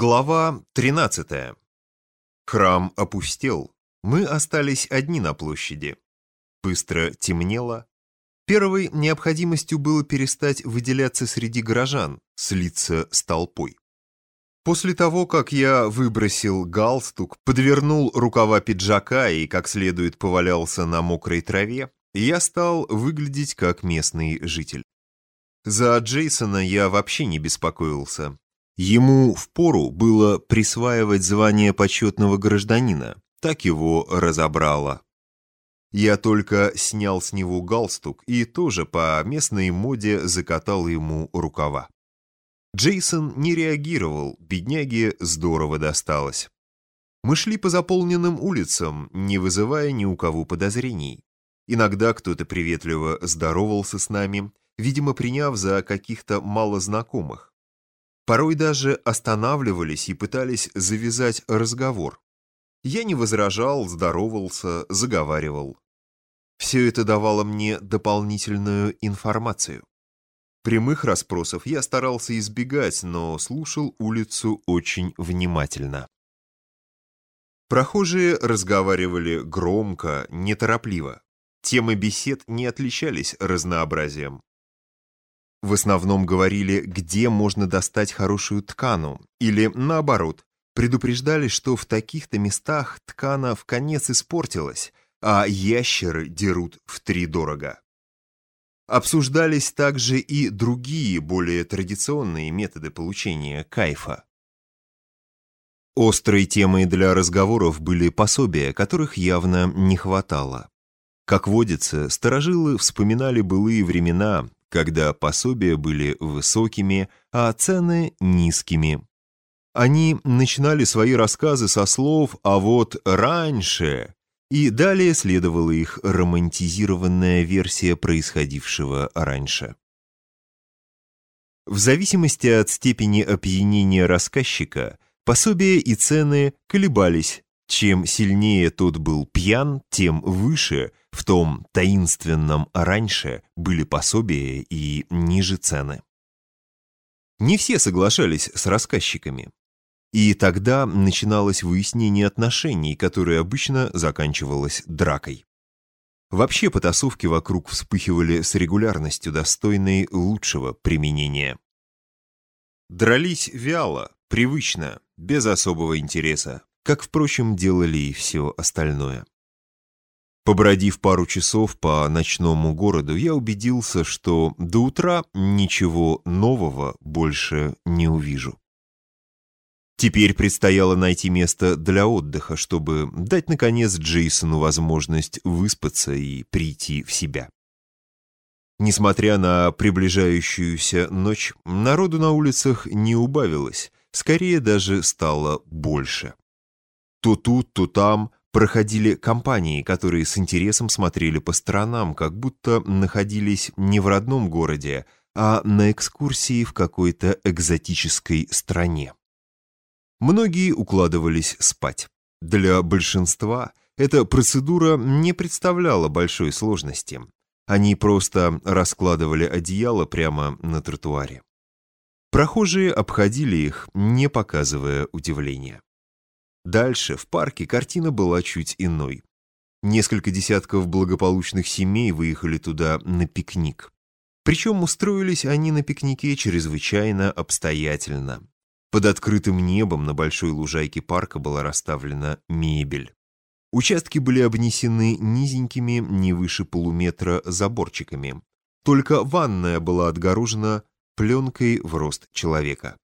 Глава 13. Храм опустел. Мы остались одни на площади. Быстро темнело. Первой необходимостью было перестать выделяться среди горожан, слиться с толпой. После того, как я выбросил галстук, подвернул рукава пиджака и как следует повалялся на мокрой траве, я стал выглядеть как местный житель. За Джейсона я вообще не беспокоился. Ему впору было присваивать звание почетного гражданина, так его разобрало. Я только снял с него галстук и тоже по местной моде закатал ему рукава. Джейсон не реагировал, бедняге здорово досталось. Мы шли по заполненным улицам, не вызывая ни у кого подозрений. Иногда кто-то приветливо здоровался с нами, видимо, приняв за каких-то малознакомых. Порой даже останавливались и пытались завязать разговор. Я не возражал, здоровался, заговаривал. Все это давало мне дополнительную информацию. Прямых расспросов я старался избегать, но слушал улицу очень внимательно. Прохожие разговаривали громко, неторопливо. Темы бесед не отличались разнообразием. В основном говорили, где можно достать хорошую ткану, или, наоборот, предупреждали, что в таких-то местах ткана в конец испортилась, а ящеры дерут втридорого. Обсуждались также и другие, более традиционные методы получения кайфа. Острой темой для разговоров были пособия, которых явно не хватало. Как водится, старожилы вспоминали былые времена, когда пособия были высокими, а цены низкими. Они начинали свои рассказы со слов «а вот раньше», и далее следовала их романтизированная версия происходившего раньше. В зависимости от степени опьянения рассказчика, пособия и цены колебались. Чем сильнее тот был пьян, тем выше в том таинственном раньше были пособия и ниже цены. Не все соглашались с рассказчиками. И тогда начиналось выяснение отношений, которое обычно заканчивалось дракой. Вообще потасовки вокруг вспыхивали с регулярностью, достойной лучшего применения. Дрались вяло, привычно, без особого интереса, как, впрочем, делали и все остальное. Побродив пару часов по ночному городу, я убедился, что до утра ничего нового больше не увижу. Теперь предстояло найти место для отдыха, чтобы дать, наконец, Джейсону возможность выспаться и прийти в себя. Несмотря на приближающуюся ночь, народу на улицах не убавилось, скорее даже стало больше. То тут, то там проходили компании, которые с интересом смотрели по сторонам, как будто находились не в родном городе, а на экскурсии в какой-то экзотической стране. Многие укладывались спать. Для большинства эта процедура не представляла большой сложности. Они просто раскладывали одеяло прямо на тротуаре. Прохожие обходили их, не показывая удивления. Дальше, в парке, картина была чуть иной. Несколько десятков благополучных семей выехали туда на пикник. Причем устроились они на пикнике чрезвычайно обстоятельно. Под открытым небом на большой лужайке парка была расставлена мебель. Участки были обнесены низенькими, не выше полуметра, заборчиками. Только ванная была отгорожена пленкой в рост человека.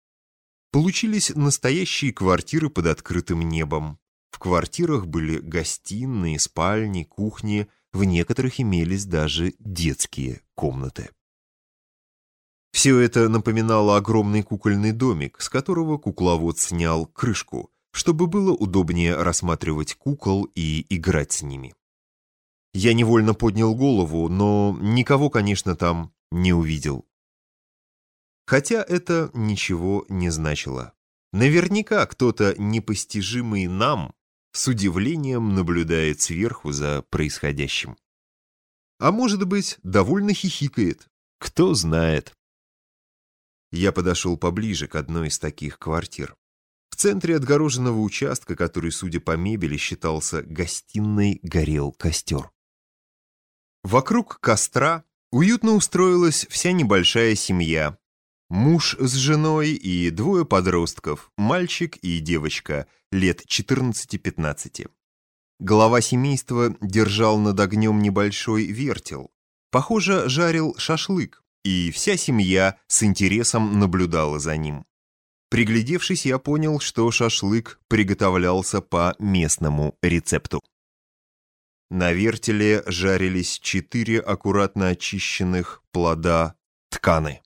Получились настоящие квартиры под открытым небом. В квартирах были гостиные, спальни, кухни, в некоторых имелись даже детские комнаты. Все это напоминало огромный кукольный домик, с которого кукловод снял крышку, чтобы было удобнее рассматривать кукол и играть с ними. Я невольно поднял голову, но никого, конечно, там не увидел. Хотя это ничего не значило. Наверняка кто-то непостижимый нам с удивлением наблюдает сверху за происходящим. А может быть, довольно хихикает. Кто знает. Я подошел поближе к одной из таких квартир. В центре отгороженного участка, который, судя по мебели, считался гостиной, горел костер. Вокруг костра уютно устроилась вся небольшая семья. Муж с женой и двое подростков, мальчик и девочка, лет 14-15. Глава семейства держал над огнем небольшой вертел. Похоже, жарил шашлык, и вся семья с интересом наблюдала за ним. Приглядевшись, я понял, что шашлык приготовлялся по местному рецепту. На вертеле жарились четыре аккуратно очищенных плода тканы.